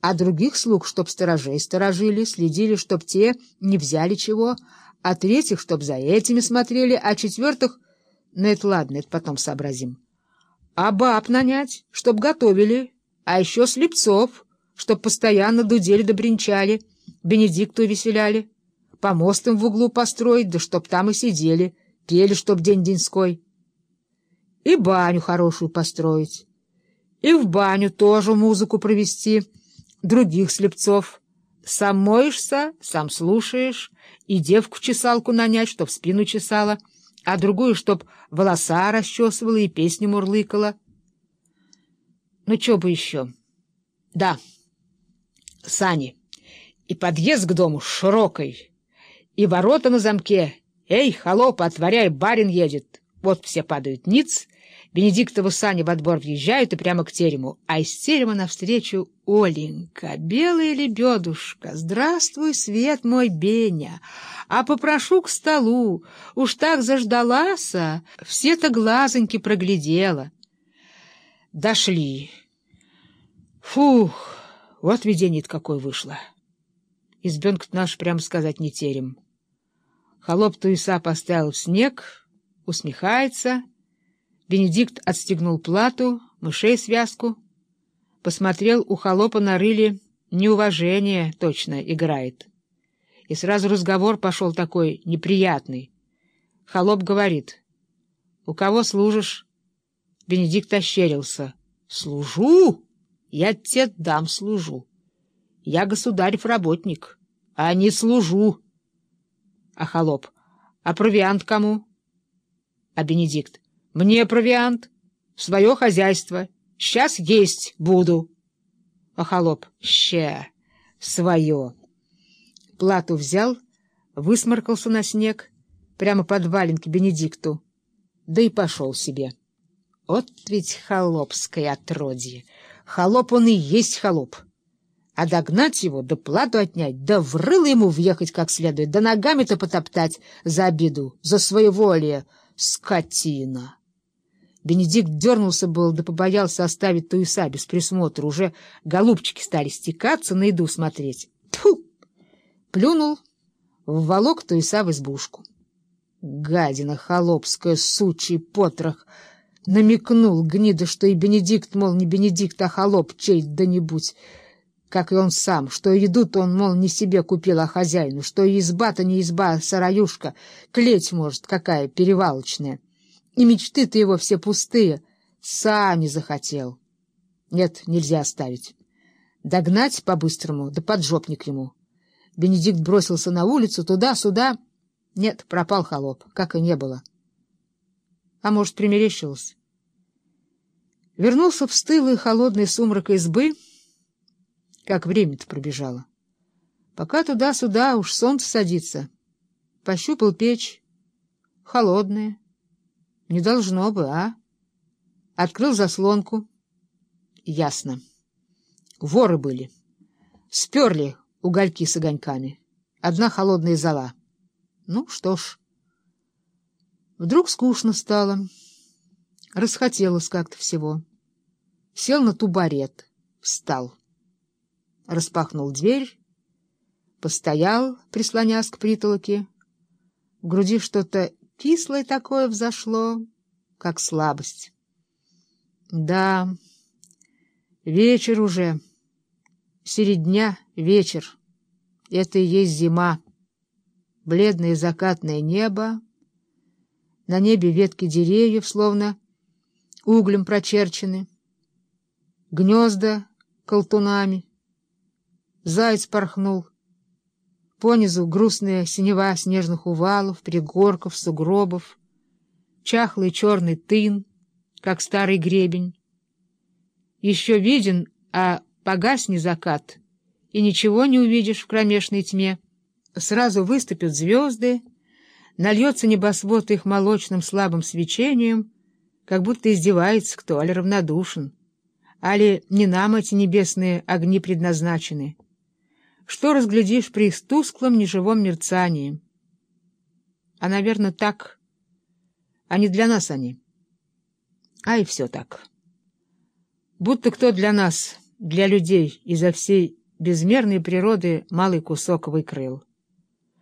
а других слуг, чтоб сторожей сторожили, следили, чтоб те не взяли чего, а третьих, чтоб за этими смотрели, а четвертых... Ну, это ладно, это потом сообразим. А баб нанять, чтоб готовили, а еще слепцов, чтоб постоянно дудели да бренчали, Бенедикту веселяли, помостом в углу построить, да чтоб там и сидели, пели, чтоб день-деньской. И баню хорошую построить, и в баню тоже музыку провести, других слепцов. Сам моешься, сам слушаешь, и девку-чесалку нанять, чтоб спину чесала, а другую, чтоб волоса расчесывала и песню мурлыкала. Ну, что бы еще? Да, сани. И подъезд к дому широкой, и ворота на замке. Эй, холоп, отворяй, барин едет. Вот все падают ниц, Бенедиктову сани в отбор въезжают и прямо к терему, а из терема навстречу Оленька, белая лебедушка. Здравствуй, свет мой, Беня, а попрошу к столу, уж так заждалася, все-то глазоньки проглядела. Дошли. Фух, вот видение-то какое вышло. Избенка наш, прямо сказать, не терем. Холоп туиса поставил в снег, усмехается — Бенедикт отстегнул плату, мышей связку. Посмотрел, у холопа на рыле неуважение точно играет. И сразу разговор пошел такой неприятный. Холоп говорит, «У кого служишь?» Бенедикт ощерился. «Служу? Я тебе дам служу. Я государев работник, а не служу». А холоп, «А провиант кому?» А Бенедикт, мне провиант, свое хозяйство. Сейчас есть буду. А холоп, ща, свое. Плату взял, высморкался на снег, прямо под валенки Бенедикту, да и пошел себе. Вот ведь холопское отродье. Холоп он и есть холоп. А догнать его, да плату отнять, да врыло ему въехать как следует, да ногами-то потоптать за обиду, за своеволие. Скотина! Бенедикт дернулся был, да побоялся оставить Туиса без присмотра. Уже голубчики стали стекаться, на еду смотреть. Тьфу! Плюнул, вволок Туиса в избушку. Гадина холопская, сучий потрох! Намекнул гнида, что и Бенедикт, мол, не Бенедикт, а холоп чей-да-нибудь, как и он сам, что еду-то он, мол, не себе купил, а хозяину, что и изба-то не изба, а сараюшка, клеть, может, какая перевалочная. И мечты-то его все пустые. Сам не захотел. Нет, нельзя оставить. Догнать по-быстрому, да поджопник ему. Бенедикт бросился на улицу, туда-сюда. Нет, пропал холоп, как и не было. А может, примерещилось? Вернулся в стылый холодный сумрак избы, как время-то пробежало. Пока туда-сюда уж солнце садится. Пощупал печь, холодная. Не должно бы, а? Открыл заслонку. Ясно. Воры были. Сперли угольки с огоньками. Одна холодная зола. Ну, что ж. Вдруг скучно стало. Расхотелось как-то всего. Сел на тубарет. Встал. Распахнул дверь. Постоял, прислонясь к притолоке. В груди что-то Кислое такое взошло, как слабость. Да, вечер уже, середня вечер. Это и есть зима. Бледное закатное небо, на небе ветки деревьев, словно углем прочерчены, гнезда колтунами. Заяц порхнул — Понизу грустная синева снежных увалов, пригорков, сугробов, чахлый черный тын, как старый гребень. Еще виден, а погасни закат, и ничего не увидишь в кромешной тьме. Сразу выступят звезды, нальется небосвод их молочным слабым свечением, как будто издевается кто, али равнодушен. Али не нам эти небесные огни предназначены — что разглядишь при их тусклом неживом мерцании. А, наверное, так, а не для нас они. А и все так. Будто кто для нас для людей изо всей безмерной природы малый кусок выкроил.